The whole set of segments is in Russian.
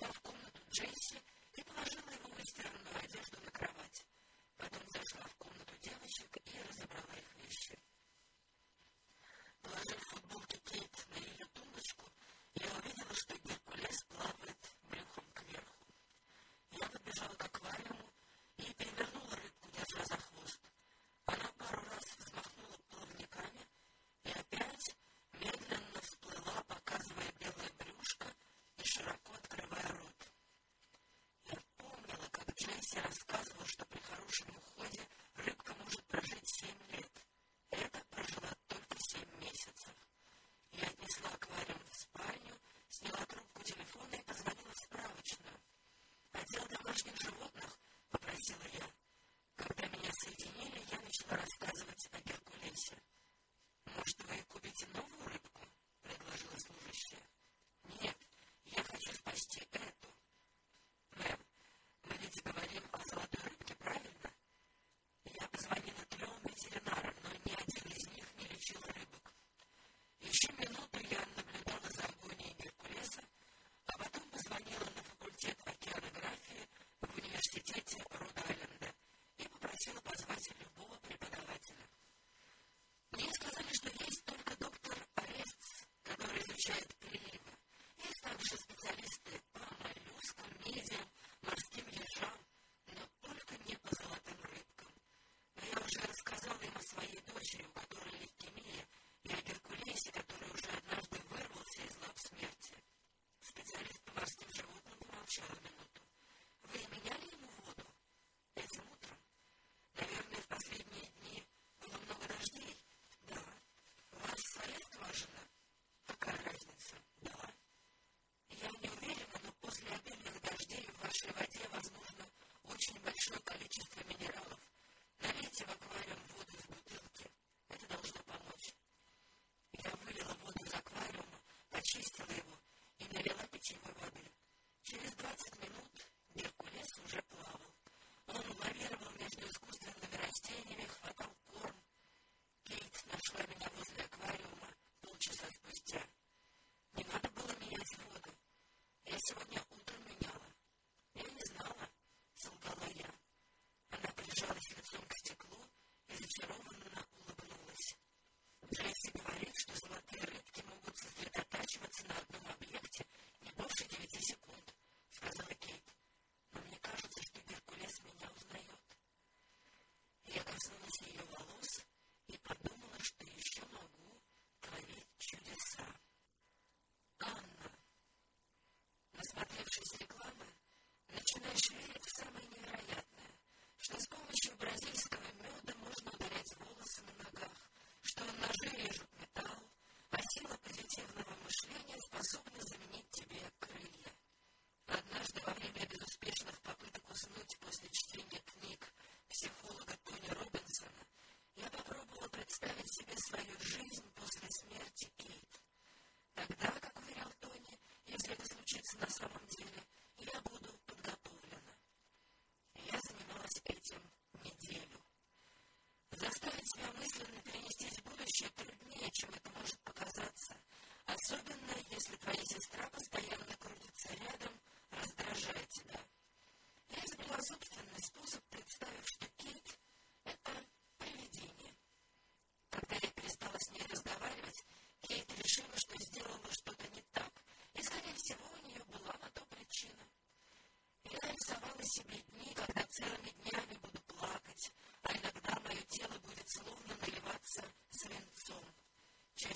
of course.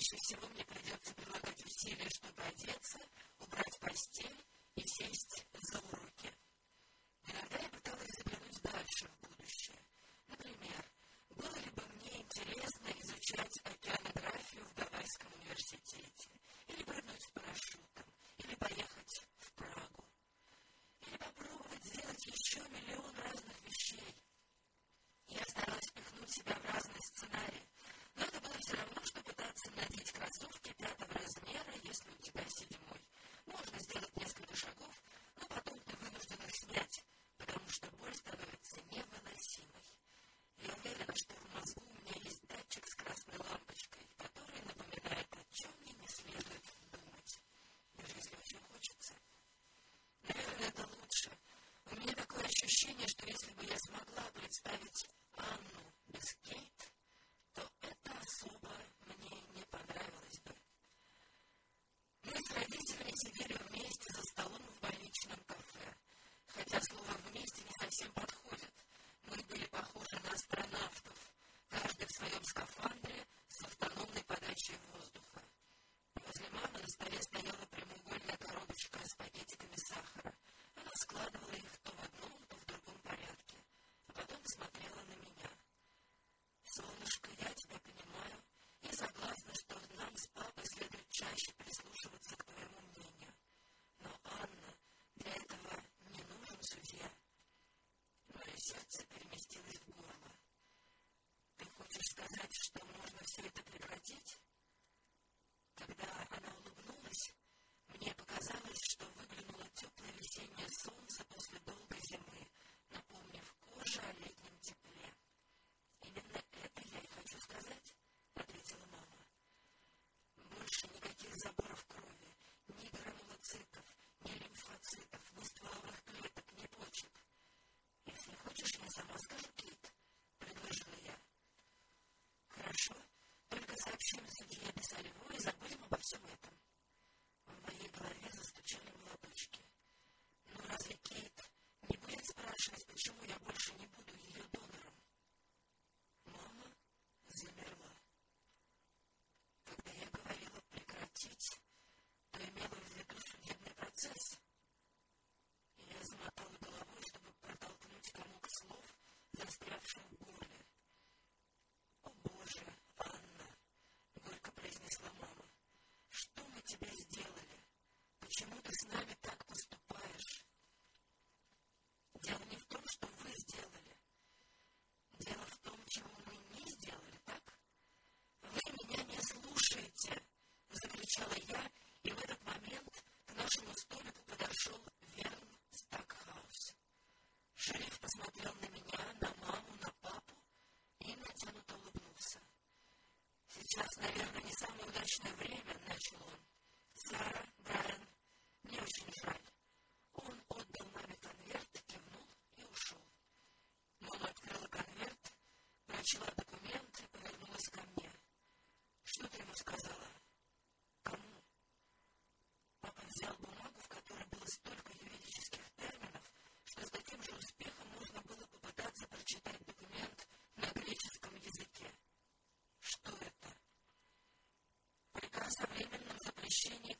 Чаще всего мне придется прилагать усилия, чтобы одеться, убрать постель и сесть сказать, что можно все это прекратить? слушать, почему я больше не буду